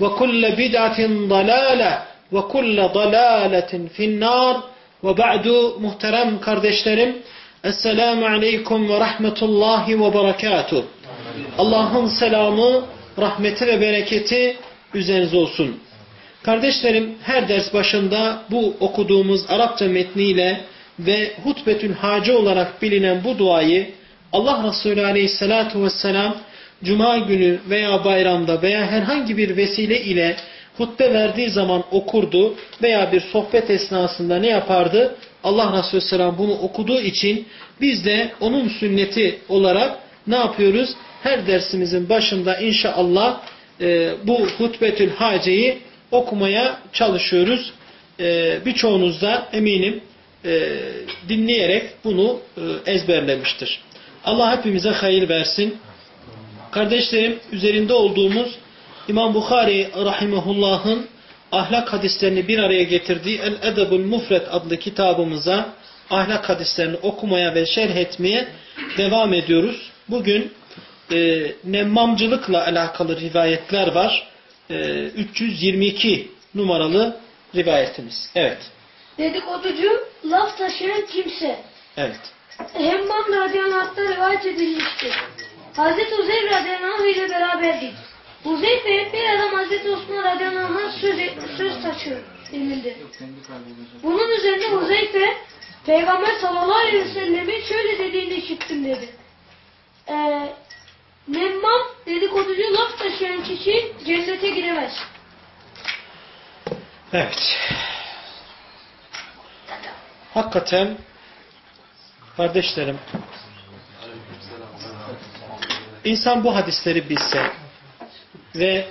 وكل بدعة ضلالة وكل ضلالة في النار وبعد muhterem kardeşlerim Esselamu Aleyküm ve Rahmetullahi ve Berekatuh Allah'ın selamı, rahmeti ve bereketi üzerinize olsun. Kardeşlerim her ders başında bu okuduğumuz Arapça metniyle ve hutbetül hacı olarak bilinen bu duayı Allah Resulü Aleyhisselatü Vesselam Cuma günü veya bayramda veya herhangi bir vesile ile hutbe verdiği zaman okurdu veya bir sohbet esnasında ne yapardı? Allah Resulü Selam bunu okuduğu için biz de onun sünneti olarak ne yapıyoruz? Her dersimizin başında inşallah e, bu hutbetül haceyi okumaya çalışıyoruz. E, birçoğunuz da eminim e, dinleyerek bunu e, ezberlemiştir. Allah hepimize hayır versin. Kardeşlerim üzerinde olduğumuz İmam Bukhari rahimehullah'ın ahlak hadislerini bir araya getirdiği El-Edebul Mufret adlı kitabımıza ahlak hadislerini okumaya ve şerh etmeye devam ediyoruz. Bugün e, nemmamcılıkla alakalı rivayetler var. E, 322 numaralı rivayetimiz. Evet. Dedikoducu, laf taşıyan kimse. Evet. Hemmam radyanatта rivayet edilmiştir. Hazreti Uzeyr radyanatı ile beraberdik. Uzeyfe bir adam Hazreti Osman radyanatına söz, söz taşıyor denildi. Bunun üzerine Uzeyfe Peygamber sallallahu aleyhi ve sellemin şöyle dediğini işittim dedi. Ee, Nemmam dedikoducu laf taşıyan kişi cennete giremez. Evet. Hakikaten kardeşlerim insan bu hadisleri bilse ve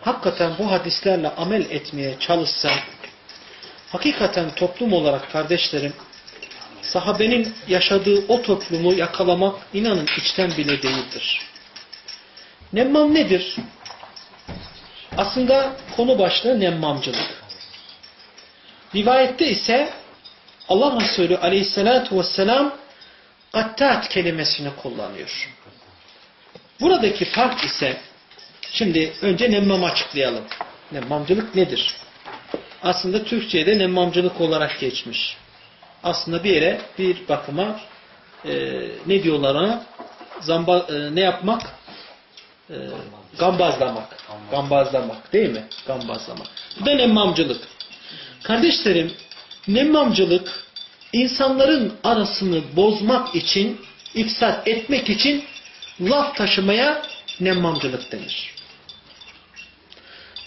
hakikaten bu hadislerle amel etmeye çalışsa hakikaten toplum olarak kardeşlerim sahabenin yaşadığı o toplumu yakalamak inanın içten bile değildir. Nemmam nedir? Aslında konu başlığı nemmamcılık. Rivayette ise Allah Resulü aleyhissalatu vesselam gattat kelimesini kullanıyor. Buradaki fark ise şimdi önce nemmamı açıklayalım. Nemmamcılık nedir? Aslında Türkçe'de nemmamcılık olarak geçmiş. Aslında bir yere bir bakıma e, ne diyorlar ona? Zamba, e, ne yapmak? E, gambazlamak. Gambazlamak değil mi? Gambazlamak. Bu da nemmamcılık. Kardeşlerim nemmamcılık insanların arasını bozmak için, ifsat etmek için laf taşımaya nemmamcılık denir.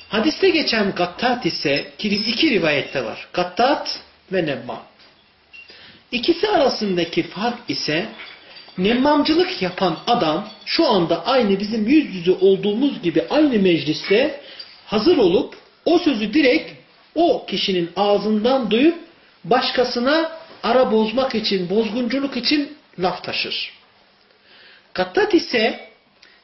Hadiste geçen gattat ise iki rivayette var. Gattat ve nemmam. İkisi arasındaki fark ise nemmamcılık yapan adam şu anda aynı bizim yüz yüze olduğumuz gibi aynı mecliste hazır olup o sözü direkt o kişinin ağzından duyup başkasına ara bozmak için, bozgunculuk için laf taşır. Kattat ise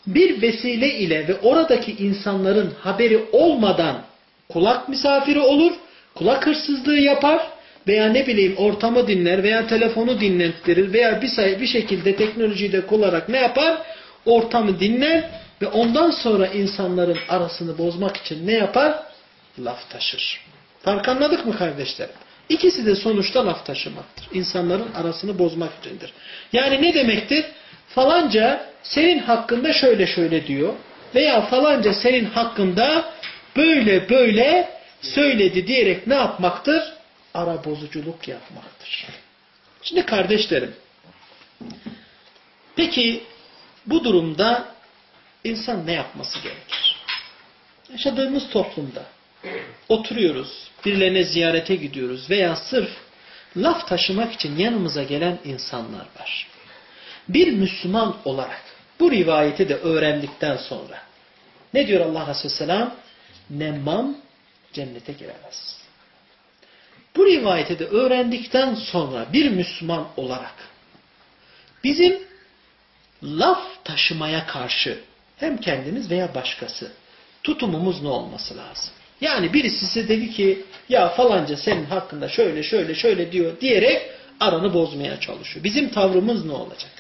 bir vesile ile ve oradaki insanların haberi olmadan kulak misafiri olur, kulak hırsızlığı yapar veya ne bileyim ortamı dinler veya telefonu dinlettirir veya bir, sayı, bir şekilde teknolojiyi de kullanarak ne yapar? ortamı dinler ve ondan sonra insanların arasını bozmak için ne yapar? Laf taşır. Fark anladık mı kardeşlerim? İkisi de sonuçta laf taşımaktır. İnsanların arasını bozmak içindir. Yani ne demektir? Falanca senin hakkında şöyle şöyle diyor veya falanca senin hakkında böyle böyle söyledi diyerek ne yapmaktır? Ara bozuculuk yapmaktır. Şimdi kardeşlerim, peki bu durumda insan ne yapması gerekir? Yaşadığımız toplumda oturuyoruz, birilerine ziyarete gidiyoruz veya sırf laf taşımak için yanımıza gelen insanlar var. Bir Müslüman olarak bu rivayeti de öğrendikten sonra ne diyor Allah Resulü Selam? Nemmam cennete giremez. Bu rivayeti de öğrendikten sonra bir Müslüman olarak bizim laf taşımaya karşı hem kendimiz veya başkası tutumumuz ne olması lazım? Yani birisi size dedi ki ya falanca senin hakkında şöyle şöyle şöyle diyor diyerek aranı bozmaya çalışıyor. Bizim tavrımız ne olacak?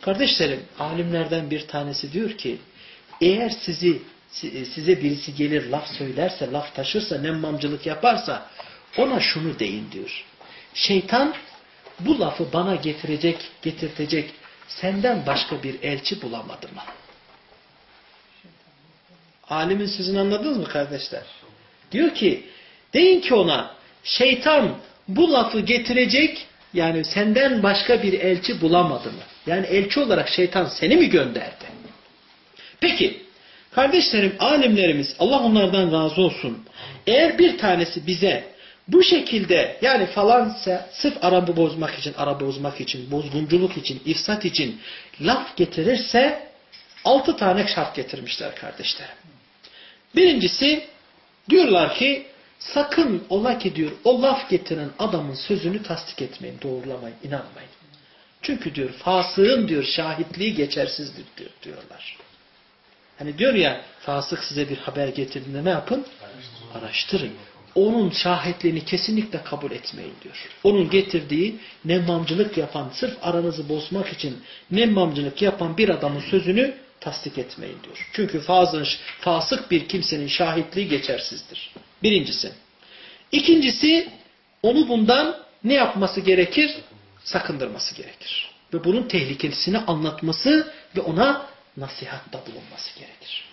Kardeşlerim alimlerden bir tanesi diyor ki eğer sizi size birisi gelir laf söylerse, laf taşırsa, nemmamcılık yaparsa ona şunu deyin diyor. Şeytan bu lafı bana getirecek, getirtecek senden başka bir elçi bulamadı mı? Alimin sözünü anladınız mı kardeşler? Diyor ki, deyin ki ona, şeytan bu lafı getirecek, yani senden başka bir elçi bulamadı mı? Yani elçi olarak şeytan seni mi gönderdi? Peki, kardeşlerim, alimlerimiz, Allah onlardan razı olsun. Eğer bir tanesi bize bu şekilde yani falansa sırf arabı bozmak için, araba bozmak için, bozgunculuk için, ifsat için laf getirirse altı tane şart getirmişler kardeşlerim. Birincisi diyorlar ki sakın ola ki diyor o laf getiren adamın sözünü tasdik etmeyin, doğrulamayın, inanmayın. Çünkü diyor fasığın diyor şahitliği geçersizdir diyor, diyorlar. Hani diyor ya fasık size bir haber getirdiğinde ne yapın? Araştırın. Onun şahitliğini kesinlikle kabul etmeyin diyor. Onun getirdiği nemmamcılık yapan, sırf aranızı bozmak için nemmamcılık yapan bir adamın sözünü tasdik etmeyin diyor. Çünkü fazın, fasık bir kimsenin şahitliği geçersizdir. Birincisi. İkincisi onu bundan ne yapması gerekir? Sakındırması gerekir. Ve bunun tehlikesini anlatması ve ona nasihatta bulunması gerekir.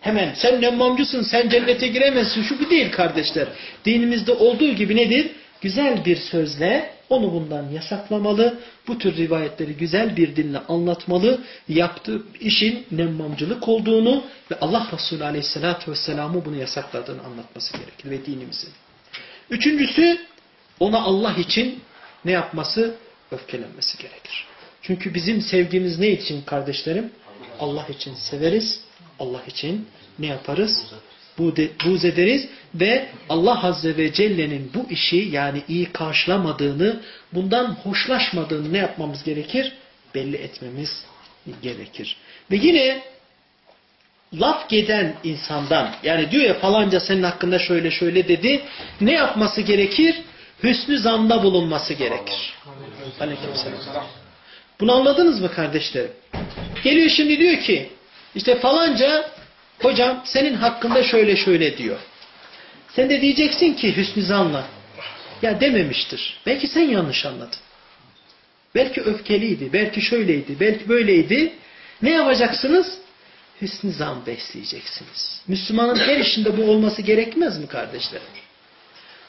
Hemen sen nemmamcısın, sen cennete giremezsin. Şu bu değil kardeşler. Dinimizde olduğu gibi nedir? Güzel bir sözle onu bundan yasaklamalı. Bu tür rivayetleri güzel bir dinle anlatmalı. Yaptığı işin nemmamcılık olduğunu ve Allah Resulü Aleyhisselatü Vesselam'ı bunu yasakladığını anlatması gerekir ve dinimizin. Üçüncüsü ona Allah için ne yapması? Öfkelenmesi gerekir. Çünkü bizim sevgimiz ne için kardeşlerim? Allah için severiz. Allah için ne yaparız? Buz ederiz ve Allah Azze ve Celle'nin bu işi yani iyi karşılamadığını, bundan hoşlaşmadığını ne yapmamız gerekir? Belli etmemiz gerekir. Ve yine laf geden insandan yani diyor ya falanca senin hakkında şöyle şöyle dedi ne yapması gerekir? Hüsnü zanda bulunması gerekir. Bunu anladınız mı kardeşlerim? Geliyor şimdi diyor ki işte falanca hocam senin hakkında şöyle şöyle diyor. Sen de diyeceksin ki hüsnü zanla. Ya dememiştir. Belki sen yanlış anladın. Belki öfkeliydi, belki şöyleydi, belki böyleydi. Ne yapacaksınız? Hüsnü zan besleyeceksiniz. Müslümanın her işinde bu olması gerekmez mi kardeşlerim?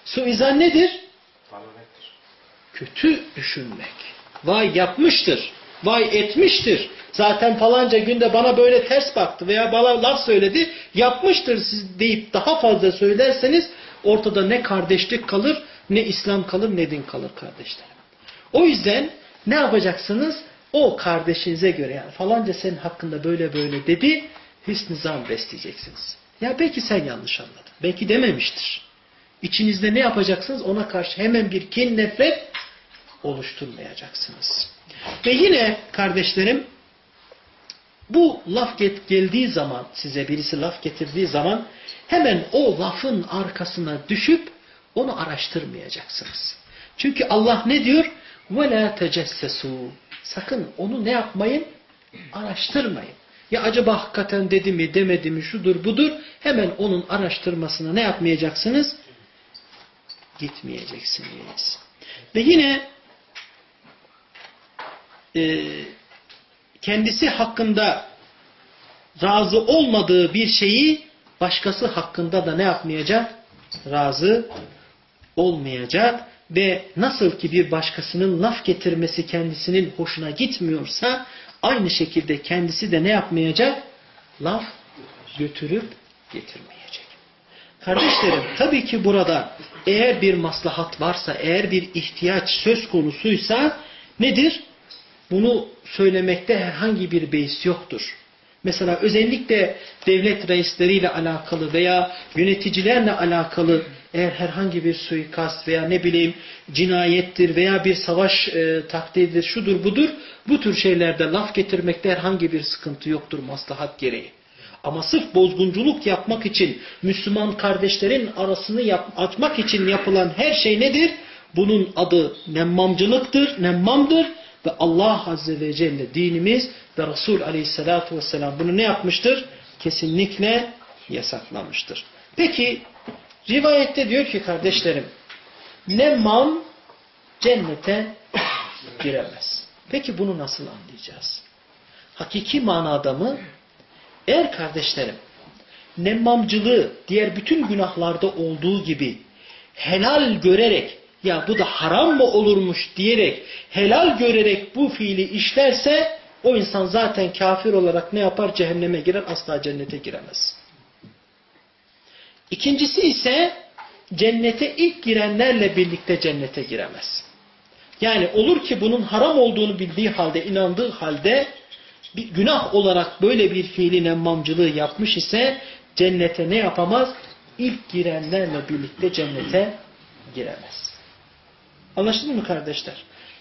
Suizan nedir? Kötü düşünmek. Vay yapmıştır. Vay etmiştir. Zaten falanca günde bana böyle ters baktı veya bana laf söyledi. Yapmıştır siz deyip daha fazla söylerseniz ortada ne kardeşlik kalır, ne İslam kalır, ne din kalır kardeşlerim. O yüzden ne yapacaksınız? O kardeşinize göre yani falanca senin hakkında böyle böyle dedi. Hüsnü zan besleyeceksiniz. Ya belki sen yanlış anladın. Belki dememiştir. İçinizde ne yapacaksınız? Ona karşı hemen bir kin nefret oluşturmayacaksınız. Ve yine kardeşlerim bu laf geldiği zaman size birisi laf getirdiği zaman hemen o lafın arkasına düşüp onu araştırmayacaksınız. Çünkü Allah ne diyor? وَلَا تَجَسَّسُوا Sakın onu ne yapmayın? Araştırmayın. Ya acaba hakikaten dedi mi demedi mi şudur budur hemen onun araştırmasına ne yapmayacaksınız? Gitmeyeceksiniz. Ve yine e, kendisi hakkında razı olmadığı bir şeyi başkası hakkında da ne yapmayacak? Razı olmayacak ve nasıl ki bir başkasının laf getirmesi kendisinin hoşuna gitmiyorsa aynı şekilde kendisi de ne yapmayacak? Laf götürüp getirmeyecek. Kardeşlerim tabii ki burada eğer bir maslahat varsa, eğer bir ihtiyaç söz konusuysa nedir? Bunu söylemekte herhangi bir beis yoktur. Mesela özellikle devlet reisleriyle alakalı veya yöneticilerle alakalı eğer herhangi bir suikast veya ne bileyim cinayettir veya bir savaş e, takdiridir, şudur budur bu tür şeylerde laf getirmekte herhangi bir sıkıntı yoktur maslahat gereği. Ama sırf bozgunculuk yapmak için Müslüman kardeşlerin arasını yap, açmak için yapılan her şey nedir? Bunun adı nemmamcılıktır, nemmamdır ve Allah Azze ve Celle dinimiz ve Resul Aleyhisselatü Vesselam bunu ne yapmıştır? Kesinlikle yasaklamıştır. Peki rivayette diyor ki kardeşlerim nemmam cennete giremez. Peki bunu nasıl anlayacağız? Hakiki manada mı? Eğer kardeşlerim nemmamcılığı diğer bütün günahlarda olduğu gibi helal görerek ya bu da haram mı olurmuş diyerek helal görerek bu fiili işlerse o insan zaten kafir olarak ne yapar? Cehenneme girer asla cennete giremez. İkincisi ise cennete ilk girenlerle birlikte cennete giremez. Yani olur ki bunun haram olduğunu bildiği halde, inandığı halde bir günah olarak böyle bir fiili nemmamcılığı yapmış ise cennete ne yapamaz? İlk girenlerle birlikte cennete giremez. Anlaşıldı mı kardeşler?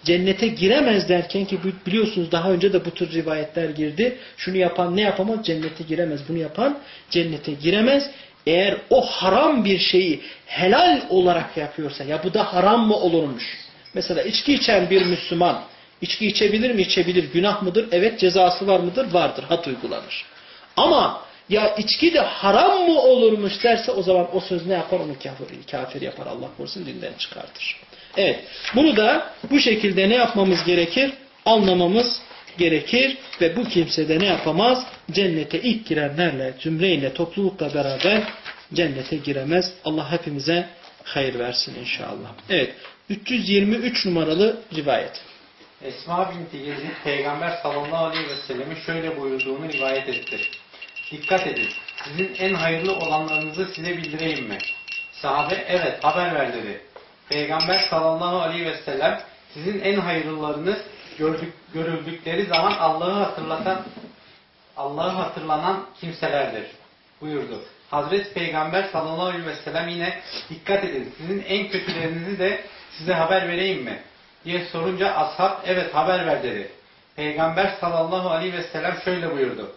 Cennete giremez derken ki biliyorsunuz daha önce de bu tür rivayetler girdi. Şunu yapan ne yapamaz? Cennete giremez. Bunu yapan cennete giremez. Eğer o haram bir şeyi helal olarak yapıyorsa ya bu da haram mı olurmuş? Mesela içki içen bir Müslüman içki içebilir mi? İçebilir. Günah mıdır? Evet. Cezası var mıdır? Vardır. Hat uygulanır. Ama ya içki de haram mı olurmuş derse o zaman o söz ne yapar? Onu kafir, kafir yapar. Allah korusun dinden çıkartır. Evet. Bunu da bu şekilde ne yapmamız gerekir? Anlamamız gerekir ve bu kimse de ne yapamaz? Cennete ilk girenlerle, cümleyle, toplulukla beraber cennete giremez. Allah hepimize hayır versin inşallah. Evet. 323 numaralı rivayet. Esma binti Yezid Peygamber sallallahu aleyhi ve sellemin şöyle buyurduğunu rivayet etti. Dikkat edin. Sizin en hayırlı olanlarınızı size bildireyim mi? Sahabe evet haber ver dedi. Peygamber sallallahu aleyhi ve sellem sizin en hayırlılarınız gördük, görüldükleri zaman Allah'ı hatırlatan Allah'ı hatırlanan kimselerdir buyurdu. Hazreti Peygamber sallallahu aleyhi ve sellem yine dikkat edin sizin en kötülerinizi de size haber vereyim mi? diye sorunca ashab evet haber ver dedi. Peygamber sallallahu aleyhi ve sellem şöyle buyurdu.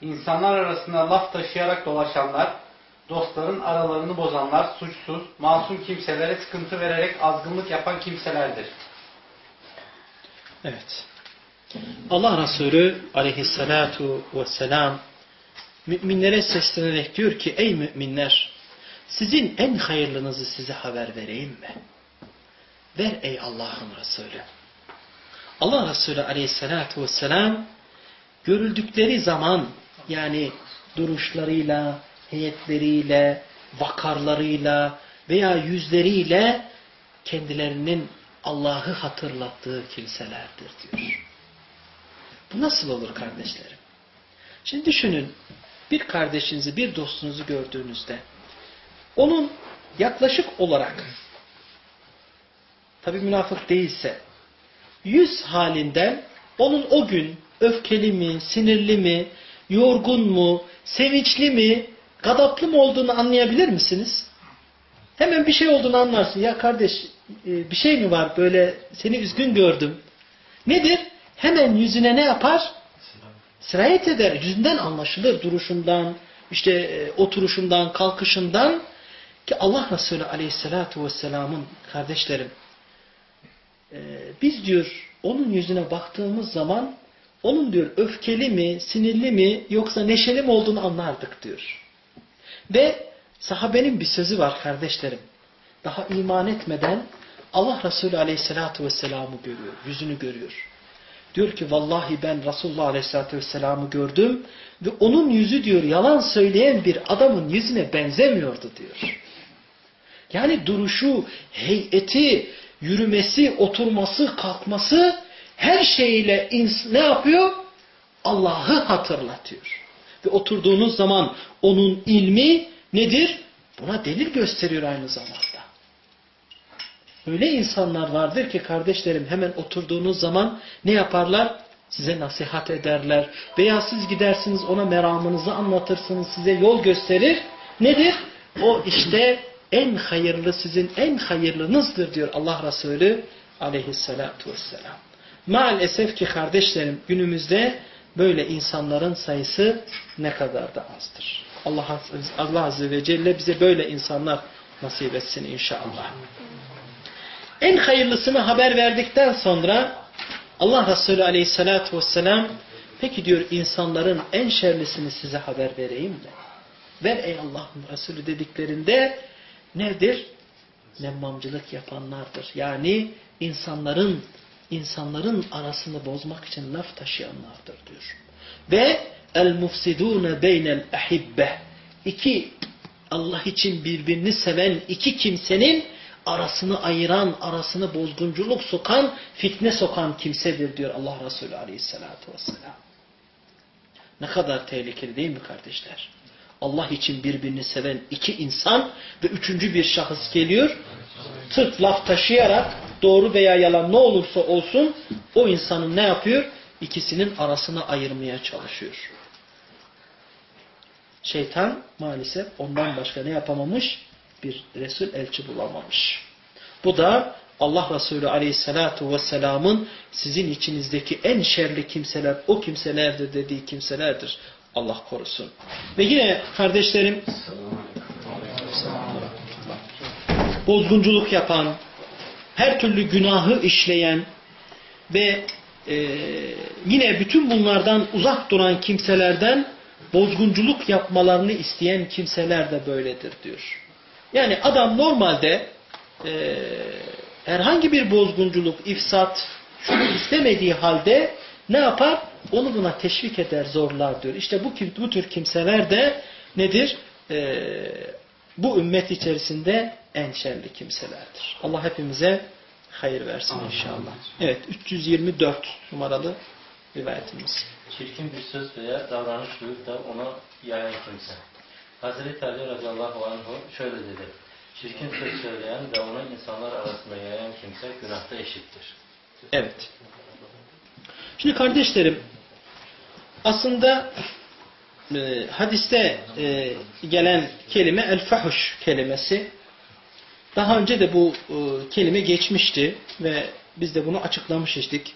İnsanlar arasında laf taşıyarak dolaşanlar, dostların aralarını bozanlar, suçsuz, masum kimselere sıkıntı vererek azgınlık yapan kimselerdir. Evet. Allah Resulü aleyhissalatu vesselam müminlere seslenerek diyor ki ey müminler sizin en hayırlınızı size haber vereyim mi? Ver ey Allah'ın Resulü. Allah Resulü aleyhissalatu vesselam görüldükleri zaman yani duruşlarıyla, heyetleriyle, vakarlarıyla veya yüzleriyle kendilerinin Allah'ı hatırlattığı kimselerdir diyor. Bu nasıl olur kardeşlerim? Şimdi düşünün bir kardeşinizi, bir dostunuzu gördüğünüzde onun yaklaşık olarak tabi münafık değilse yüz halinden onun o gün öfkeli mi, sinirli mi, yorgun mu, sevinçli mi, gadaplı mı olduğunu anlayabilir misiniz? Hemen bir şey olduğunu anlarsın. Ya kardeş e, bir şey mi var böyle seni üzgün gördüm. Nedir? Hemen yüzüne ne yapar? Sirayet eder. Yüzünden anlaşılır. Duruşundan, işte e, oturuşundan, kalkışından ki Allah Resulü Aleyhisselatü Vesselam'ın kardeşlerim e, biz diyor onun yüzüne baktığımız zaman onun diyor öfkeli mi, sinirli mi yoksa neşeli mi olduğunu anlardık diyor. Ve sahabenin bir sözü var kardeşlerim. Daha iman etmeden Allah Resulü Aleyhisselatü Vesselam'ı görüyor, yüzünü görüyor. Diyor ki vallahi ben Resulullah Aleyhisselatü Vesselam'ı gördüm ve onun yüzü diyor yalan söyleyen bir adamın yüzüne benzemiyordu diyor. Yani duruşu, heyeti, yürümesi, oturması, kalkması her şeyle ne yapıyor? Allah'ı hatırlatıyor. Ve oturduğunuz zaman onun ilmi nedir? Buna delil gösteriyor aynı zamanda. Öyle insanlar vardır ki kardeşlerim hemen oturduğunuz zaman ne yaparlar? Size nasihat ederler. Veya siz gidersiniz ona meramınızı anlatırsınız, size yol gösterir. Nedir? O işte en hayırlı sizin en hayırlınızdır diyor Allah Resulü aleyhissalatu vesselam. Maalesef ki kardeşlerim günümüzde böyle insanların sayısı ne kadar da azdır. Allah, Allah Azze ve Celle bize böyle insanlar nasip etsin inşallah. En hayırlısını haber verdikten sonra Allah Resulü Aleyhisselatü Vesselam peki diyor insanların en şerlisini size haber vereyim mi? Ver ey Allah'ın Resulü dediklerinde nedir? Nemmamcılık yapanlardır. Yani insanların insanların arasını bozmak için laf taşıyanlardır diyor. Ve el mufsidune beynel ahibbe iki Allah için birbirini seven iki kimsenin arasını ayıran, arasını bozgunculuk sokan, fitne sokan kimsedir diyor Allah Resulü Aleyhisselatü Vesselam. Ne kadar tehlikeli değil mi kardeşler? Allah için birbirini seven iki insan ve üçüncü bir şahıs geliyor. Tırt laf taşıyarak doğru veya yalan ne olursa olsun o insanın ne yapıyor? İkisinin arasını ayırmaya çalışıyor. Şeytan maalesef ondan başka ne yapamamış? Bir Resul elçi bulamamış. Bu da Allah Resulü Aleyhisselatü Vesselam'ın sizin içinizdeki en şerli kimseler o kimselerdir dediği kimselerdir. Allah korusun. Ve yine kardeşlerim bozgunculuk yapan, her türlü günahı işleyen ve e, yine bütün bunlardan uzak duran kimselerden bozgunculuk yapmalarını isteyen kimseler de böyledir diyor. Yani adam normalde e, herhangi bir bozgunculuk, ifsat şunu istemediği halde ne yapar? Onu buna teşvik eder, zorlar diyor. İşte bu, bu tür kimseler de nedir? E, bu ümmet içerisinde en şerli kimselerdir. Allah hepimize hayır versin inşallah. Evet 324 numaralı rivayetimiz. Çirkin bir söz veya davranış duyup da ona yayan kimse. Hazreti Ali radıyallahu anh şöyle dedi. Çirkin söz söyleyen ve onu insanlar arasında yayan kimse günahta eşittir. Evet. Şimdi kardeşlerim aslında e, hadiste e, gelen kelime el-fahuş kelimesi daha önce de bu e, kelime geçmişti ve biz de bunu açıklamıştık.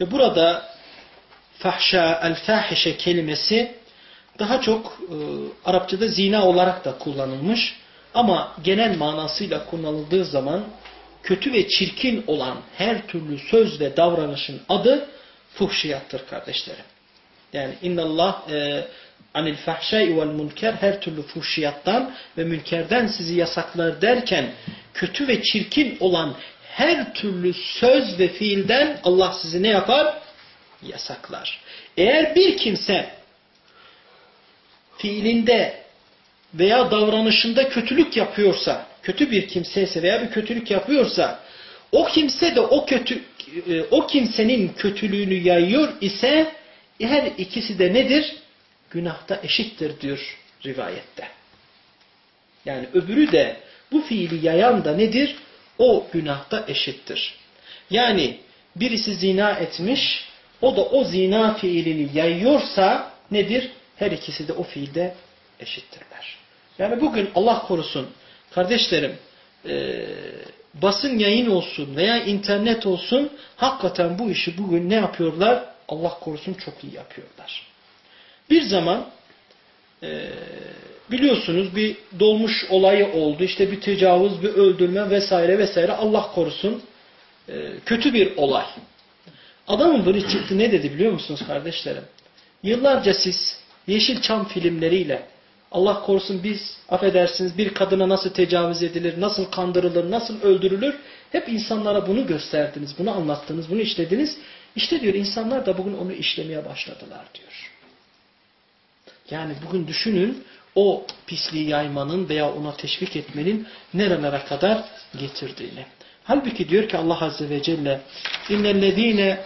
Ve burada fahşa, el-fahişe kelimesi daha çok Arapçada zina olarak da kullanılmış. Ama genel manasıyla kullanıldığı zaman kötü ve çirkin olan her türlü söz ve davranışın adı fuhşiyattır kardeşlerim. Yani innallah e, anil fahşai vel münker her türlü fuhşiyattan ve münkerden sizi yasaklar derken kötü ve çirkin olan her türlü söz ve fiilden Allah sizi ne yapar? Yasaklar. Eğer bir kimse fiilinde veya davranışında kötülük yapıyorsa, kötü bir kimseyse veya bir kötülük yapıyorsa, o kimse de o kötü e, o kimsenin kötülüğünü yayıyor ise her ikisi de nedir? Günahta eşittir diyor rivayette. Yani öbürü de bu fiili yayan da nedir? O günahta eşittir. Yani birisi zina etmiş, o da o zina fiilini yayıyorsa nedir? Her ikisi de o fiilde eşittirler. Yani bugün Allah korusun kardeşlerim e, basın yayın olsun veya internet olsun hakikaten bu işi bugün ne yapıyorlar? Allah korusun çok iyi yapıyorlar. Bir zaman e, biliyorsunuz bir dolmuş olayı oldu. İşte bir tecavüz, bir öldürme vesaire vesaire Allah korusun e, kötü bir olay. Adamın biri çıktı ne dedi biliyor musunuz kardeşlerim? Yıllarca siz Yeşilçam filmleriyle Allah korusun biz affedersiniz bir kadına nasıl tecavüz edilir, nasıl kandırılır, nasıl öldürülür hep insanlara bunu gösterdiniz, bunu anlattınız, bunu işlediniz. İşte diyor insanlar da bugün onu işlemeye başladılar diyor. Yani bugün düşünün o pisliği yaymanın veya ona teşvik etmenin nerelere kadar getirdiğini. Halbuki diyor ki Allah Azze ve Celle innellezine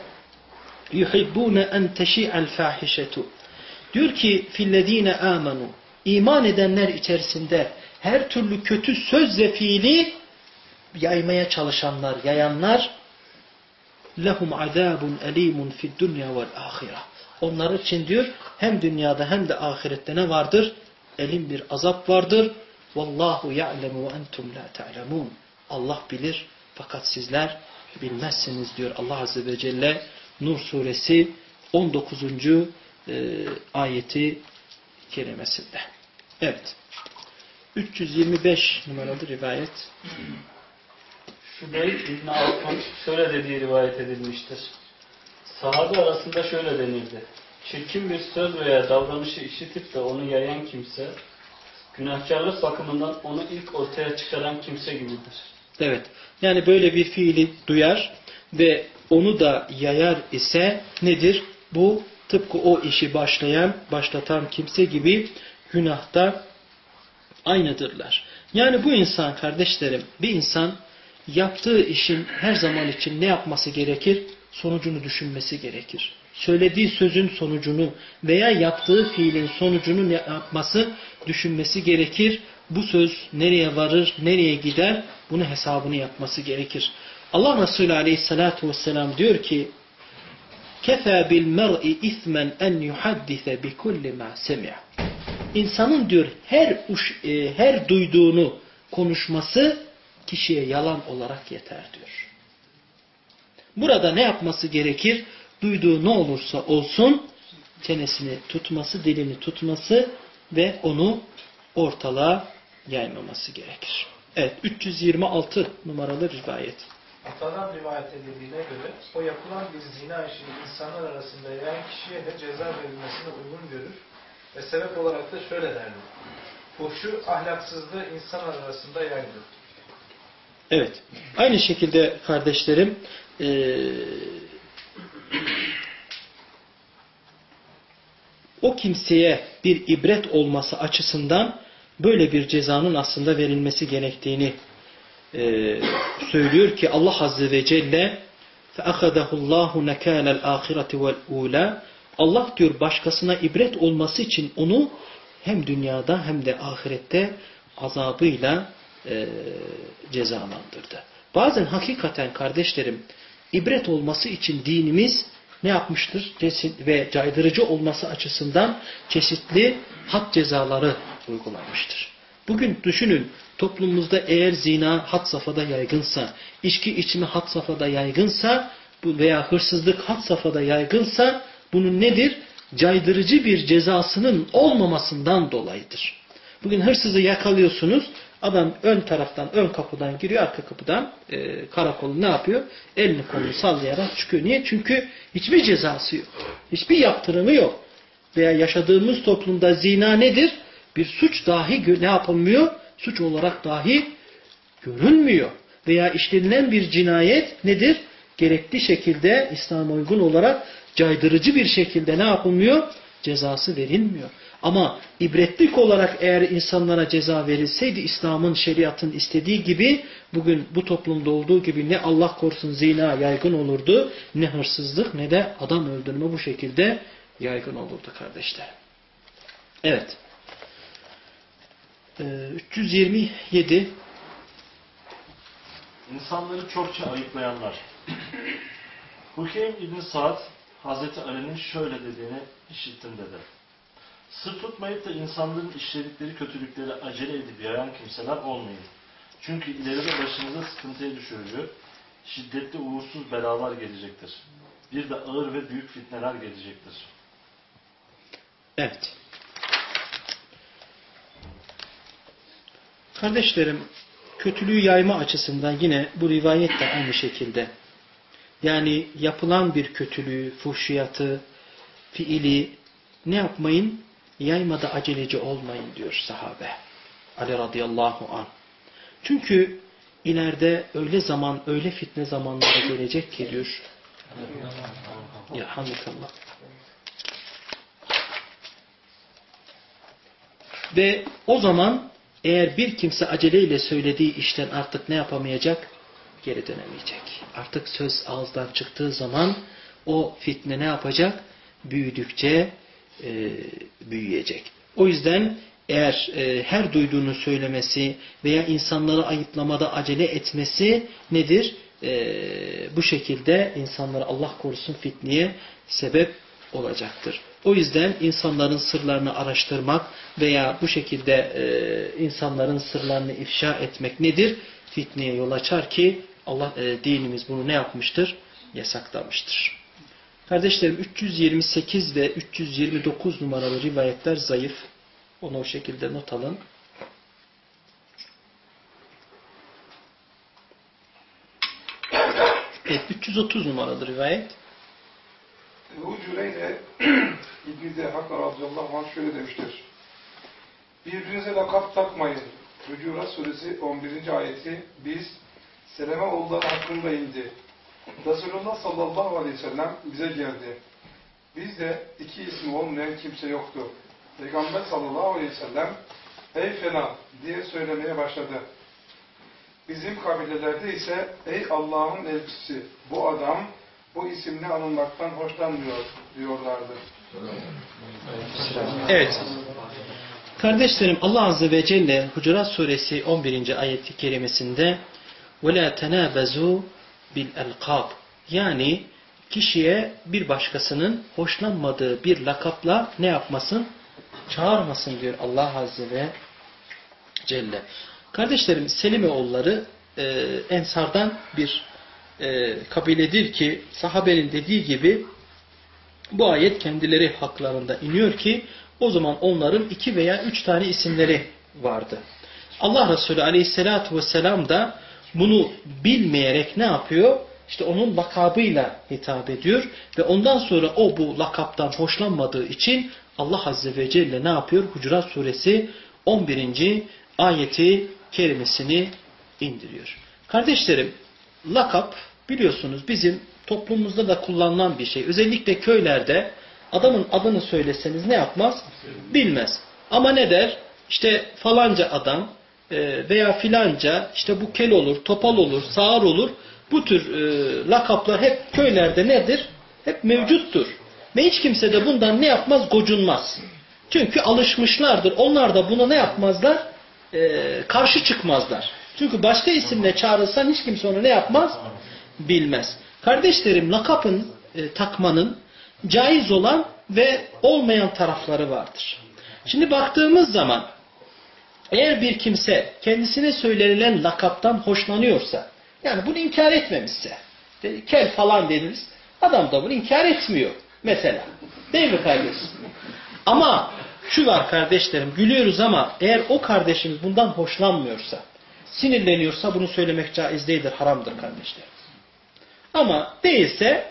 yuhibbune en teşi'al fahişetu diyor ki fillezine amenu iman edenler içerisinde her türlü kötü söz ve fiili yaymaya çalışanlar, yayanlar lehum azabun elimun fid dunya vel ahireh. Onlar için diyor hem dünyada hem de ahirette ne vardır? Elim bir azap vardır. Vallahu ya'lemu ve entum la ta'lemun. Allah bilir fakat sizler bilmezsiniz diyor Allah Azze ve Celle Nur suresi 19. E, ayeti kerimesinde. Evet. 325 numaralı rivayet. Sübeyt İbni şöyle dediği rivayet edilmiştir. Sahabe arasında şöyle denirdi. Çirkin bir söz veya davranışı işitip de onu yayan kimse, günahkarlık bakımından onu ilk ortaya çıkaran kimse gibidir. Evet. Yani böyle bir fiili duyar ve onu da yayar ise nedir? Bu tıpkı o işi başlayan, başlatan kimse gibi günahta aynıdırlar. Yani bu insan kardeşlerim, bir insan yaptığı işin her zaman için ne yapması gerekir? Sonucunu düşünmesi gerekir. Söylediği sözün sonucunu veya yaptığı fiilin sonucunu ne yapması? Düşünmesi gerekir. Bu söz nereye varır, nereye gider? Bunu hesabını yapması gerekir. Allah Resulü Aleyhisselatü Vesselam diyor ki كَفَى بِالْمَرْءِ اِثْمًا اَنْ يُحَدِّثَ بِكُلِّ مَا سَمِعَ İnsanın diyor her uş, e, her duyduğunu konuşması kişiye yalan olarak yeter diyor. Burada ne yapması gerekir? Duyduğu ne olursa olsun çenesini tutması, dilini tutması ve onu ortalığa yaymaması gerekir. Evet 326 numaralı rivayet. Atadan rivayet edildiğine göre o yapılan bir zina işini insanlar arasında yayan kişiye de ceza verilmesine uygun görür ve sebep olarak da şöyle derdi. Fuhşu, ahlaksızlığı insanlar arasında yaydı. Evet. Aynı şekilde kardeşlerim ee, o kimseye bir ibret olması açısından böyle bir cezanın aslında verilmesi gerektiğini e, söylüyor ki Allah Azze ve Celle فَأَخَذَهُ اللّٰهُ نَكَالَ الْآخِرَةِ وَالْعُولَى Allah diyor başkasına ibret olması için onu hem dünyada hem de ahirette azabıyla e, cezalandırdı. Bazen hakikaten kardeşlerim ibret olması için dinimiz ne yapmıştır? Ve caydırıcı olması açısından çeşitli had cezaları uygulamıştır. Bugün düşünün toplumumuzda eğer zina had safhada yaygınsa, içki içme had safhada yaygınsa veya hırsızlık had safhada yaygınsa bunun nedir? Caydırıcı bir cezasının olmamasından dolayıdır. Bugün hırsızı yakalıyorsunuz. Adam ön taraftan, ön kapıdan giriyor, arka kapıdan e, karakolu ne yapıyor? Elini kolunu sallayarak çıkıyor. Niye? Çünkü hiçbir cezası yok. Hiçbir yaptırımı yok. Veya yaşadığımız toplumda zina nedir? Bir suç dahi ne yapılmıyor? Suç olarak dahi görünmüyor. Veya işlenilen bir cinayet nedir? Gerekli şekilde İslam'a uygun olarak caydırıcı bir şekilde ne yapılmıyor? Cezası verilmiyor. Ama ibretlik olarak eğer insanlara ceza verilseydi İslam'ın şeriatın istediği gibi bugün bu toplumda olduğu gibi ne Allah korusun zina yaygın olurdu ne hırsızlık ne de adam öldürme bu şekilde yaygın olurdu kardeşler. Evet. 327 İnsanları çokça ayıplayanlar. Hukeym İbn Saad Hazreti Ali'nin şöyle dediğini işittim dedi. Sır tutmayıp da insanların işledikleri kötülükleri acele edip yayan kimseler olmayın. Çünkü ileride başınıza sıkıntıya düşürücü, şiddetli uğursuz belalar gelecektir. Bir de ağır ve büyük fitneler gelecektir. Evet. Kardeşlerim, kötülüğü yayma açısından yine bu rivayet de aynı şekilde. Yani yapılan bir kötülüğü, fuhşiyatı, fiili ne yapmayın? Yaymada aceleci olmayın diyor sahabe. Ali radıyallahu anh. Çünkü ileride öyle zaman, öyle fitne zamanları gelecek ki diyor. Ya hamdülillah. Ve o zaman eğer bir kimse aceleyle söylediği işten artık ne yapamayacak? Geri dönemeyecek. Artık söz ağızdan çıktığı zaman o fitne ne yapacak? Büyüdükçe e, büyüyecek. O yüzden eğer e, her duyduğunu söylemesi veya insanları ayıplamada acele etmesi nedir? E, bu şekilde insanları Allah korusun fitneye sebep olacaktır. O yüzden insanların sırlarını araştırmak veya bu şekilde e, insanların sırlarını ifşa etmek nedir? Fitneye yol açar ki Allah e, dinimiz bunu ne yapmıştır? Yasaklamıştır. Kardeşlerim 328 ve 329 numaralı rivayetler zayıf. Onu o şekilde not alın. Evet 330 numaralı rivayet. Ebu Cüreyne İbn-i Zehak radıyallahu anh şöyle demiştir. Birbirinize lakap takmayın. Hucurat suresi 11. ayeti biz Seleme oğulları hakkında indi. Resulullah sallallahu aleyhi ve sellem bize geldi. Bizde iki ismi olmayan kimse yoktu. Peygamber sallallahu aleyhi ve sellem ey fena diye söylemeye başladı. Bizim kabilelerde ise ey Allah'ın elçisi bu adam bu isimle anılmaktan hoşlanmıyor diyorlardı. Evet. Kardeşlerim Allah Azze ve Celle Hucurat Suresi 11. ayeti kerimesinde وَلَا تَنَابَزُوا bil elkab. Yani kişiye bir başkasının hoşlanmadığı bir lakapla ne yapmasın? Çağırmasın diyor Allah Azze ve Celle. Kardeşlerim Selimoğulları e, Ensar'dan bir e, kabiledir ki sahabenin dediği gibi bu ayet kendileri haklarında iniyor ki o zaman onların iki veya üç tane isimleri vardı. Allah Resulü aleyhissalatu vesselam da bunu bilmeyerek ne yapıyor? İşte onun lakabıyla hitap ediyor ve ondan sonra o bu lakaptan hoşlanmadığı için Allah Azze ve Celle ne yapıyor? Hucurat suresi 11. ayeti kerimesini indiriyor. Kardeşlerim lakap biliyorsunuz bizim toplumumuzda da kullanılan bir şey. Özellikle köylerde adamın adını söyleseniz ne yapmaz? Bilmez. Ama ne der? İşte falanca adam veya filanca işte bu kel olur, topal olur, sağır olur. Bu tür e, lakaplar hep köylerde nedir? Hep mevcuttur. Ve hiç kimse de bundan ne yapmaz? Gocunmaz. Çünkü alışmışlardır. Onlar da buna ne yapmazlar? E, karşı çıkmazlar. Çünkü başka isimle çağrılsan hiç kimse onu ne yapmaz? Bilmez. Kardeşlerim lakapın e, takmanın caiz olan ve olmayan tarafları vardır. Şimdi baktığımız zaman eğer bir kimse kendisine söylenilen lakaptan hoşlanıyorsa yani bunu inkar etmemişse kel falan dediniz adam da bunu inkar etmiyor mesela. Değil mi kardeşim? Ama şu var kardeşlerim gülüyoruz ama eğer o kardeşimiz bundan hoşlanmıyorsa sinirleniyorsa bunu söylemek caiz değildir, haramdır kardeşler. Ama değilse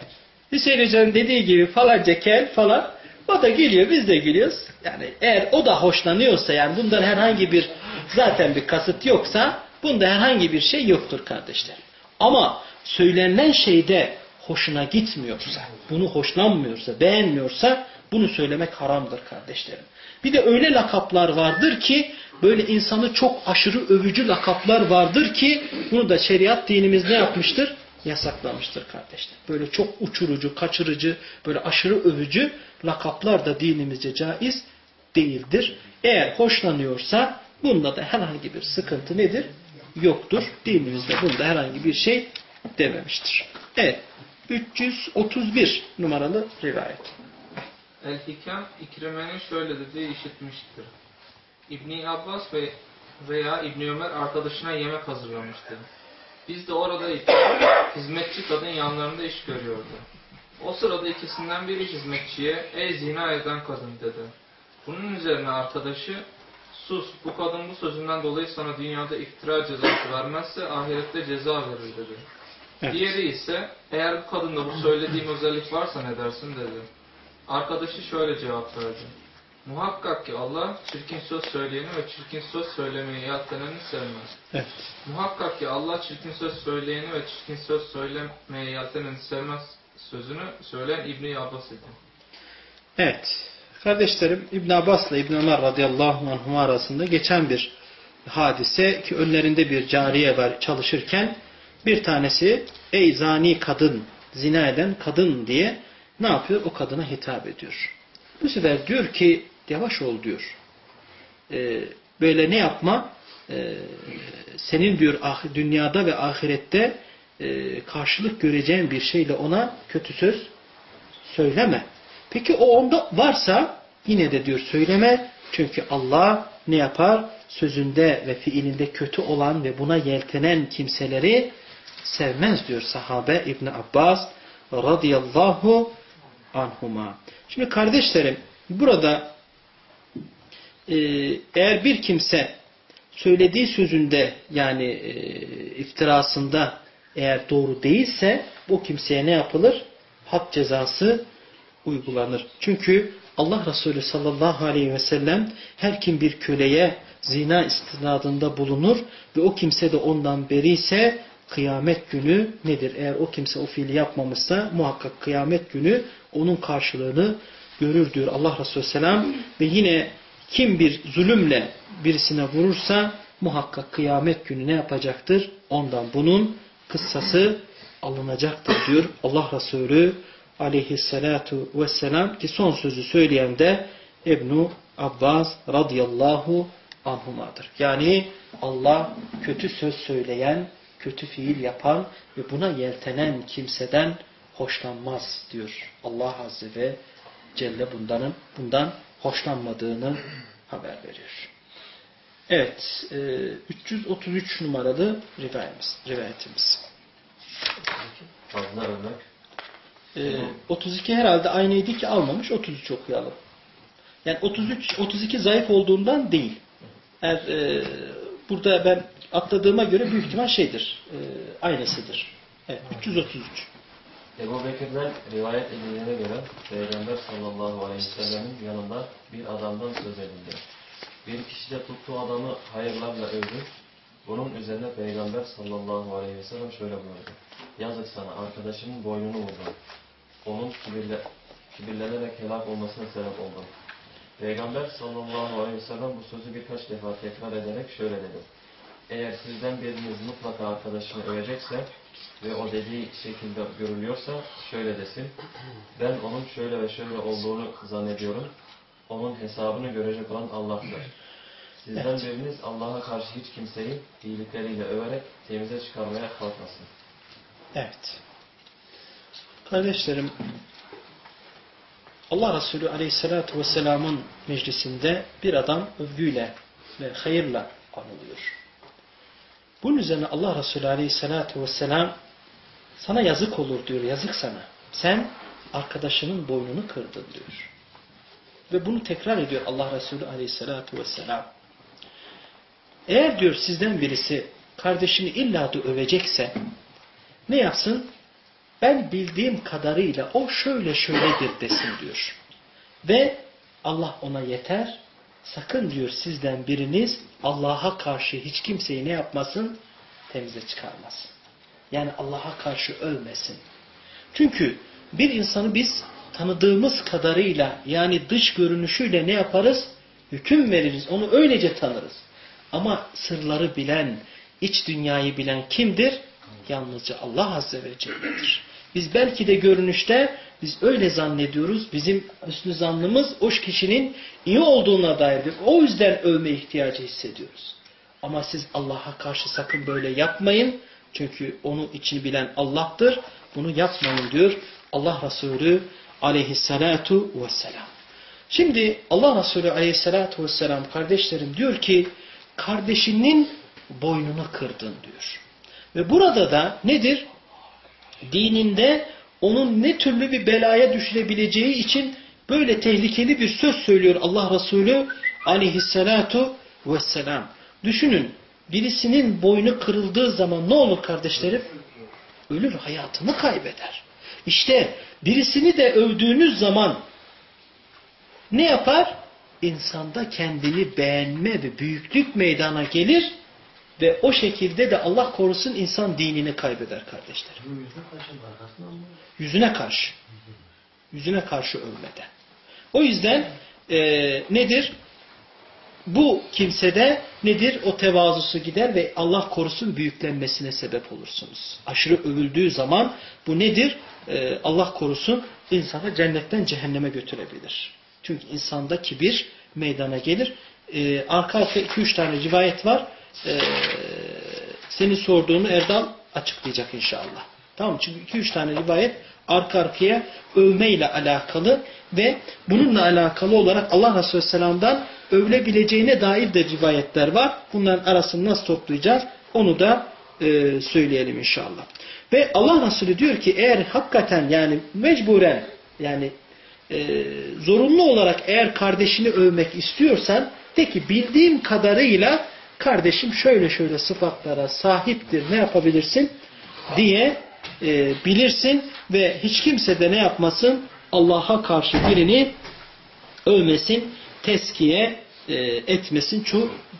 Hüseyin Hoca'nın dediği gibi falanca kel falan o da gülüyor biz de gülüyoruz. Yani eğer o da hoşlanıyorsa yani bundan herhangi bir zaten bir kasıt yoksa bunda herhangi bir şey yoktur kardeşler. Ama söylenen şeyde hoşuna gitmiyorsa, bunu hoşlanmıyorsa, beğenmiyorsa bunu söylemek haramdır kardeşlerim. Bir de öyle lakaplar vardır ki böyle insanı çok aşırı övücü lakaplar vardır ki bunu da şeriat dinimiz ne yapmıştır? Yasaklamıştır kardeşler. Böyle çok uçurucu, kaçırıcı, böyle aşırı övücü lakaplar da dinimizce caiz değildir. Eğer hoşlanıyorsa bunda da herhangi bir sıkıntı nedir? Yoktur. Dinimizde bunda herhangi bir şey dememiştir. Evet. 331 numaralı rivayet. El-Hikam İkrime'nin şöyle dediği işitmiştir. İbni Abbas ve veya İbni Ömer arkadaşına yemek hazırlamıştı. Biz de oradayken hizmetçi kadın yanlarında iş görüyordu. O sırada ikisinden biri hizmetçiye ey zina eden kadın dedi. Bunun üzerine arkadaşı sus bu kadın bu sözünden dolayı sana dünyada iftira cezası vermezse ahirette ceza verir dedi. Evet. Diğeri ise eğer bu kadında bu söylediğim özellik varsa ne dersin dedi. Arkadaşı şöyle cevap verdi. Muhakkak ki Allah çirkin söz söyleyeni ve çirkin söz söylemeyi yelteneni sevmez. Evet. Muhakkak ki Allah çirkin söz söyleyeni ve çirkin söz söylemeye yelteneni sevmez sözünü söyleyen İbn-i Abbas idi. Evet. Kardeşlerim İbn Abbas ile İbn Ömer radıyallahu anhum arasında geçen bir hadise ki önlerinde bir cariye var çalışırken bir tanesi ey zani kadın, zina eden kadın diye ne yapıyor? O kadına hitap ediyor. Bu sefer diyor ki yavaş ol diyor. Ee, böyle ne yapma? Ee, senin diyor ah, dünyada ve ahirette e, karşılık göreceğin bir şeyle ona kötü söz söyleme. Peki o onda varsa yine de diyor söyleme. Çünkü Allah ne yapar? Sözünde ve fiilinde kötü olan ve buna yeltenen kimseleri sevmez diyor sahabe İbn Abbas radıyallahu anhuma. Şimdi kardeşlerim burada e, eğer bir kimse söylediği sözünde yani e, iftirasında eğer doğru değilse o kimseye ne yapılır? Had cezası uygulanır. Çünkü Allah Resulü sallallahu aleyhi ve sellem her kim bir köleye zina istinadında bulunur ve o kimse de ondan beri ise kıyamet günü nedir? Eğer o kimse o fiili yapmamışsa muhakkak kıyamet günü onun karşılığını görür diyor Allah Resulü selam ve yine kim bir zulümle birisine vurursa muhakkak kıyamet günü ne yapacaktır? Ondan bunun kıssası alınacaktır diyor Allah Resulü aleyhissalatu vesselam ki son sözü söyleyen de İbnu Abbas radıyallahu anhumadır. Yani Allah kötü söz söyleyen, kötü fiil yapan ve buna yeltenen kimseden hoşlanmaz diyor. Allah Azze ve Celle bundan, bundan hoşlanmadığını haber veriyor. Evet, 333 numaralı rivayetimiz. rivayetimiz. Fazla örnek. Ee, 32 herhalde aynıydı ki almamış. 33 okuyalım. Yani 33, 32 zayıf olduğundan değil. Eğer e, burada ben atladığıma göre büyük ihtimal şeydir. E, aynısıdır. Evet, 333. Ebu Bekir'den rivayet edildiğine göre Peygamber sallallahu aleyhi ve sellemin yanında bir adamdan söz edildi. Bir kişi de tuttuğu adamı hayırlarla övdü. Bunun üzerine Peygamber sallallahu aleyhi ve sellem şöyle buyurdu. Yazık sana arkadaşının boynunu vurdun. Onun kibirle, kibirlenerek helak olmasına sebep oldun. Peygamber sallallahu aleyhi ve sellem bu sözü birkaç defa tekrar ederek şöyle dedi. Eğer sizden biriniz mutlaka arkadaşını övecekse ve o dediği şekilde görülüyorsa şöyle desin. Ben onun şöyle ve şöyle olduğunu zannediyorum. Onun hesabını görecek olan Allah'tır. Sizden Evet. biriniz Allah'a karşı hiç kimseyi iyilikleriyle överek temize çıkarmaya kalkmasın. Evet. Kardeşlerim, Allah Resulü Aleyhisselatü Vesselam'ın meclisinde bir adam övgüyle ve hayırla anılıyor. Bunun üzerine Allah Resulü Aleyhisselatü Vesselam sana yazık olur diyor, yazık sana. Sen arkadaşının boynunu kırdın diyor. Ve bunu tekrar ediyor Allah Resulü Aleyhisselatü Vesselam. Eğer diyor sizden birisi kardeşini illa da övecekse ne yapsın? Ben bildiğim kadarıyla o şöyle şöyledir desin diyor. Ve Allah ona yeter. Sakın diyor sizden biriniz Allah'a karşı hiç kimseyi ne yapmasın? Temize çıkarmasın. Yani Allah'a karşı ölmesin. Çünkü bir insanı biz tanıdığımız kadarıyla yani dış görünüşüyle ne yaparız? Hüküm veririz. Onu öylece tanırız. Ama sırları bilen, iç dünyayı bilen kimdir? Yalnızca Allah Azze ve Celle'dir. Biz belki de görünüşte biz öyle zannediyoruz. Bizim üstü zannımız o kişinin iyi olduğuna dairdir. O yüzden övme ihtiyacı hissediyoruz. Ama siz Allah'a karşı sakın böyle yapmayın. Çünkü onun içini bilen Allah'tır. Bunu yapmayın diyor Allah Resulü aleyhissalatu vesselam. Şimdi Allah Resulü aleyhissalatu vesselam kardeşlerim diyor ki kardeşinin boynunu kırdın diyor. Ve burada da nedir? Dininde onun ne türlü bir belaya düşürebileceği için böyle tehlikeli bir söz söylüyor Allah Resulü aleyhissalatu vesselam. Düşünün birisinin boynu kırıldığı zaman ne olur kardeşlerim? ölür hayatını kaybeder. İşte birisini de övdüğünüz zaman ne yapar? İnsanda kendini beğenme ve büyüklük meydana gelir ve o şekilde de Allah korusun insan dinini kaybeder kardeşlerim. Yüzüne karşı. Yüzüne karşı övmeden. O yüzden e, nedir? Bu kimsede nedir? O tevazusu gider ve Allah korusun büyüklenmesine sebep olursunuz. Aşırı övüldüğü zaman bu nedir? Ee, Allah korusun insanı cennetten cehenneme götürebilir. Çünkü insanda kibir meydana gelir. Ee, arka arka 2-3 tane rivayet var. Ee, senin sorduğunu Erdal açıklayacak inşallah. Tamam? Çünkü 2-3 tane rivayet arka arkaya övmeyle alakalı ve bununla alakalı olarak Allah Resulü Selam'dan övülebileceğine dair de rivayetler var. Bunların arasını nasıl toplayacağız? Onu da e, söyleyelim inşallah. Ve Allah Resulü diyor ki eğer hakikaten yani mecburen yani e, zorunlu olarak eğer kardeşini övmek istiyorsan de ki bildiğim kadarıyla kardeşim şöyle şöyle sıfatlara sahiptir ne yapabilirsin diye e, bilirsin ve hiç kimse de ne yapmasın Allah'a karşı birini övmesin, teskiye e, etmesin.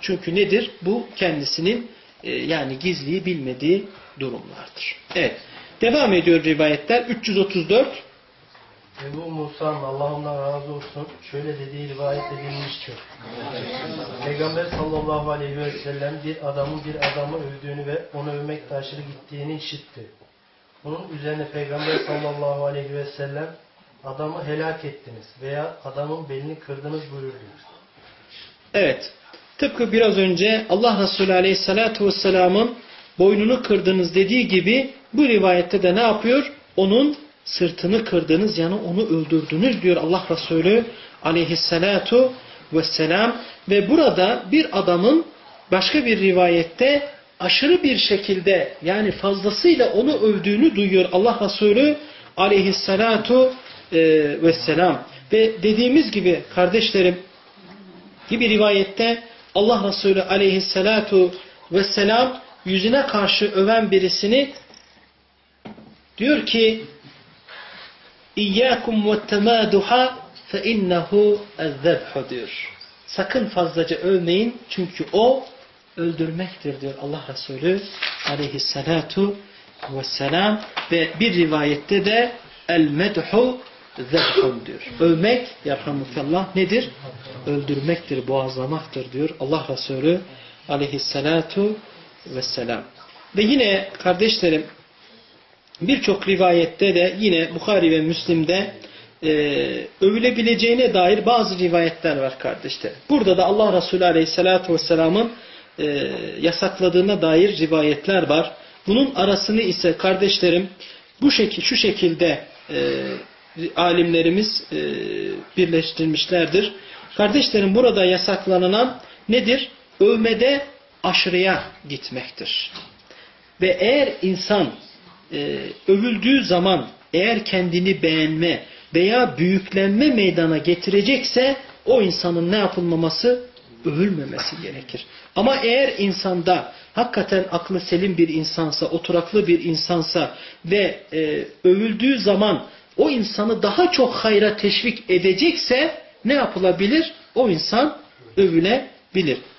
Çünkü nedir? Bu kendisinin yani gizliyi bilmediği durumlardır. Evet. Devam ediyor rivayetler. 334 Ebu Musa'nın Allah ondan razı olsun şöyle dediği rivayet edilmiştir. Peygamber sallallahu aleyhi ve sellem bir adamın bir adamı övdüğünü ve onu övmek aşırı gittiğini işitti. Bunun üzerine Peygamber sallallahu aleyhi ve sellem adamı helak ettiniz veya adamın belini kırdınız buyurdunuz. Evet. Tıpkı biraz önce Allah Resulü aleyhissalatu vesselamın boynunu kırdınız dediği gibi bu rivayette de ne yapıyor? Onun sırtını kırdınız yani onu öldürdünüz diyor Allah Resulü aleyhissalatu vesselam. Ve burada bir adamın başka bir rivayette aşırı bir şekilde yani fazlasıyla onu övdüğünü duyuyor Allah Resulü aleyhissalatu e, vesselam. Ve dediğimiz gibi kardeşlerim gibi rivayette Allah Resulü aleyhissalatu vesselam yüzüne karşı öven birisini diyor ki İyyâkum ve'temâduha fe innehu ezzebhu diyor. Sakın fazlaca övmeyin çünkü o öldürmektir diyor Allah Resulü aleyhissalatu vesselam ve bir rivayette de el medhu zebhun diyor. Övmek yarhamukallah nedir? Öldürmektir, boğazlamaktır diyor Allah Resulü aleyhissalatu vesselam. Ve yine kardeşlerim birçok rivayette de yine Bukhari ve Müslim'de e, övülebileceğine dair bazı rivayetler var kardeşler. Burada da Allah Resulü Aleyhisselatü Vesselam'ın e, yasakladığına dair rivayetler var. Bunun arasını ise kardeşlerim bu şekil, şu şekilde e, alimlerimiz e, birleştirmişlerdir. Kardeşlerim burada yasaklanılan nedir? Övmede aşırıya gitmektir. Ve eğer insan e, övüldüğü zaman eğer kendini beğenme veya büyüklenme meydana getirecekse o insanın ne yapılmaması? Övülmemesi gerekir. Ama eğer insanda hakikaten aklı selim bir insansa, oturaklı bir insansa ve e, övüldüğü zaman o insanı daha çok hayra teşvik edecekse ne yapılabilir? O insan övülebilir.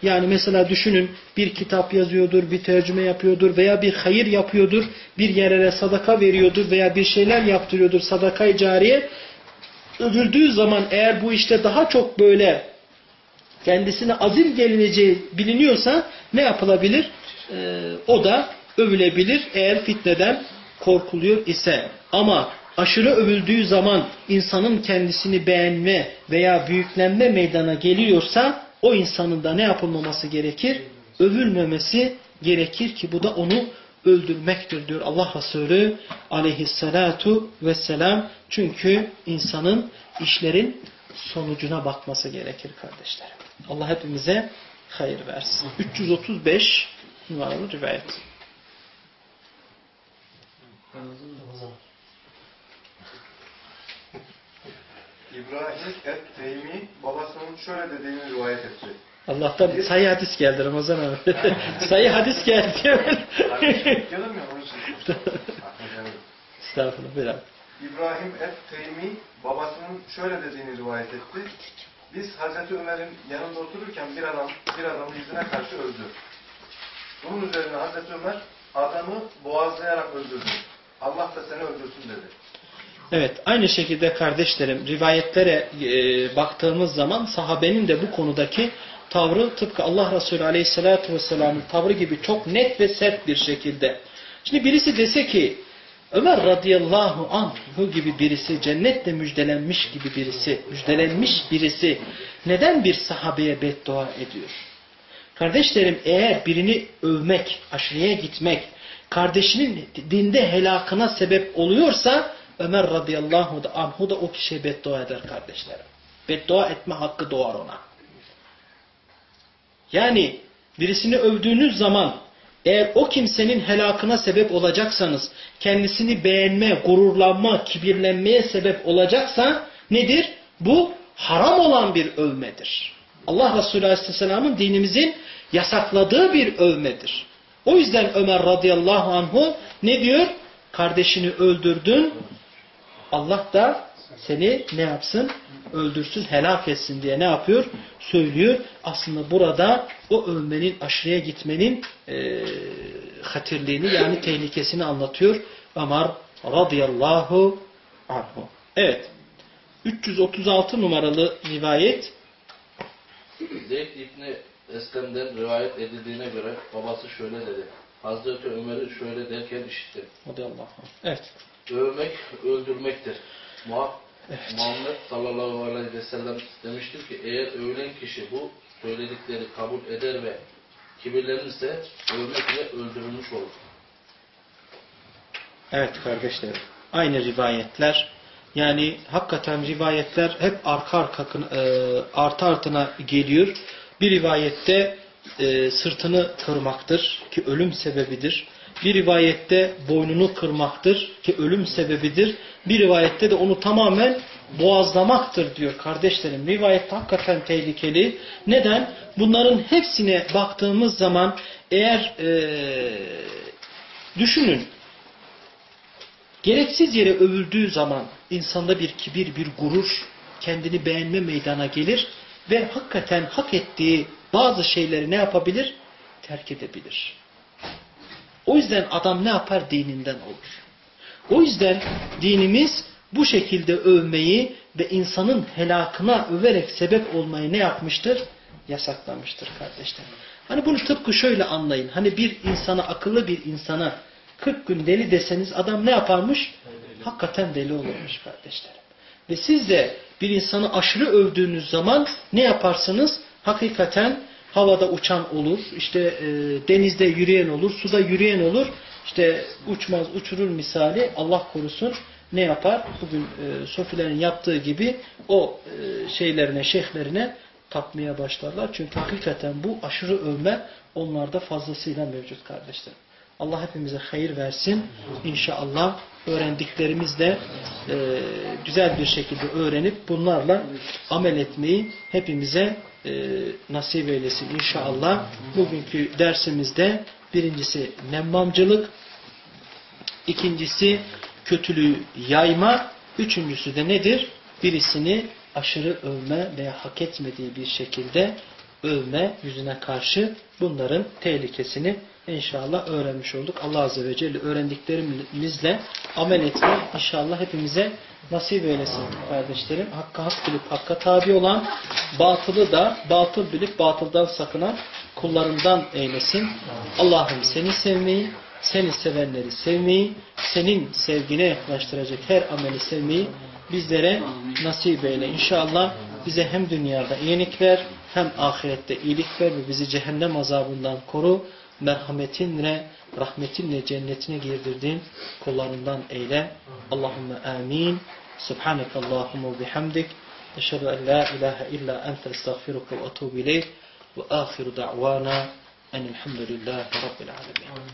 Yani mesela düşünün bir kitap yazıyordur, bir tercüme yapıyordur veya bir hayır yapıyordur, bir yerlere sadaka veriyordur veya bir şeyler yaptırıyordur sadaka-i cariye. Övüldüğü zaman eğer bu işte daha çok böyle kendisine azim gelineceği biliniyorsa ne yapılabilir? Ee, o da övülebilir eğer fitneden korkuluyor ise. Ama aşırı övüldüğü zaman insanın kendisini beğenme veya büyüklenme meydana geliyorsa o insanın da ne yapılmaması gerekir? Övülmemesi gerekir ki bu da onu öldürmektir diyor Allah Resulü aleyhissalatu vesselam. Çünkü insanın işlerin sonucuna bakması gerekir kardeşlerim. Allah hepimize hayır versin. 335 numaralı rivayet. İbrahim et-Teymi babasının şöyle dediğini rivayet etti. Allah'tan sayı hadis geldi Ramazan abi. sayı hadis geldi. Ya onun için. Estağfurullah. Buyur. İbrahim et-Teymi babasının şöyle dediğini rivayet etti. Biz Hazreti Ömer'in yanında otururken bir adam bir adamı yüzüne karşı öldü. Bunun üzerine Hazreti Ömer adamı boğazlayarak öldürdü. Allah da seni öldürsün dedi. Evet, aynı şekilde kardeşlerim rivayetlere e, baktığımız zaman sahabenin de bu konudaki tavrı tıpkı Allah Resulü Aleyhisselatü Vesselam'ın tavrı gibi çok net ve sert bir şekilde. Şimdi birisi dese ki Ömer radıyallahu anhu gibi birisi, cennetle müjdelenmiş gibi birisi, müjdelenmiş birisi neden bir sahabeye beddua ediyor? Kardeşlerim eğer birini övmek, aşırıya gitmek, kardeşinin dinde helakına sebep oluyorsa Ömer radıyallahu anhu da o kişiye beddua eder kardeşlerim. Beddua etme hakkı doğar ona. Yani birisini övdüğünüz zaman eğer o kimsenin helakına sebep olacaksanız, kendisini beğenme, gururlanma, kibirlenmeye sebep olacaksa nedir? Bu haram olan bir övmedir. Allah Resulü Aleyhisselam'ın dinimizin yasakladığı bir övmedir. O yüzden Ömer radıyallahu anhu ne diyor? Kardeşini öldürdün, Allah da seni ne yapsın? Öldürsün, helak etsin diye ne yapıyor? Söylüyor. Aslında burada o övmenin, aşırıya gitmenin e, hatirliğini yani tehlikesini anlatıyor. Ömer radıyallahu anhu. Evet. 336 numaralı rivayet. Zeyd İbni Eslem'den rivayet edildiğine göre babası şöyle dedi. Hazreti Ömer'i şöyle derken işittim. Radıyallahu anh. Evet. Övmek öldürmektir. Muhak Muhammed sallallahu aleyhi ve sellem demiştir ki eğer övülen kişi bu söyledikleri kabul eder ve kibirlenirse övmekle öldürülmüş olur. Evet kardeşlerim. Aynı rivayetler. Yani hakikaten rivayetler hep arka arka e, artı artına geliyor. Bir rivayette e, sırtını kırmaktır ki ölüm sebebidir. Bir rivayette boynunu kırmaktır ki ölüm sebebidir. Bir rivayette de onu tamamen boğazlamaktır diyor kardeşlerim. Rivayet hakikaten tehlikeli. Neden? Bunların hepsine baktığımız zaman eğer e, düşünün gereksiz yere övüldüğü zaman insanda bir kibir, bir gurur, kendini beğenme meydana gelir ve hakikaten hak ettiği bazı şeyleri ne yapabilir? Terk edebilir. O yüzden adam ne yapar? Dininden olur. O yüzden dinimiz bu şekilde övmeyi ve insanın helakına överek sebep olmayı ne yapmıştır? Yasaklamıştır kardeşler. Hani bunu tıpkı şöyle anlayın. Hani bir insana, akıllı bir insana 40 gün deli deseniz adam ne yaparmış? Hakikaten deli olurmuş kardeşlerim. Ve siz de bir insanı aşırı övdüğünüz zaman ne yaparsınız? Hakikaten havada uçan olur, işte e, denizde yürüyen olur, suda yürüyen olur. İşte uçmaz, uçurur misali Allah korusun ne yapar? Bugün e, sofilerin yaptığı gibi o e, şeylerine, şeyhlerine tapmaya başlarlar. Çünkü hakikaten bu aşırı övme onlarda fazlasıyla mevcut kardeşlerim. Allah hepimize hayır versin. İnşallah öğrendiklerimizle e, güzel bir şekilde öğrenip bunlarla amel etmeyi hepimize e, nasip eylesin inşallah. Bugünkü dersimizde birincisi nemmamcılık, ikincisi kötülüğü yayma, üçüncüsü de nedir? Birisini aşırı övme veya hak etmediği bir şekilde övme yüzüne karşı bunların tehlikesini inşallah öğrenmiş olduk. Allah Azze ve Celle öğrendiklerimizle amel etmek inşallah hepimize nasip eylesin kardeşlerim. Hakka hak bilip hakka tabi olan, batılı da batıl bilip batıldan sakınan kullarından eylesin. Allah'ım seni sevmeyi, seni sevenleri sevmeyi, senin sevgine yaklaştıracak her ameli sevmeyi bizlere nasip eyle. İnşallah bize hem dünyada iyilik ver, hem ahirette iyilik ver ve bizi cehennem azabından koru. Merhametinle, rahmetinle cennetine girdirdiğin kullarından eyle. Allahümme amin. Subhaneke Allahümme bihamdik. Eşhedü en la ilahe illa ente estağfiruka ve etubu ileyk. Ve ahiru da'vana enilhamdülillahi rabbil alemin.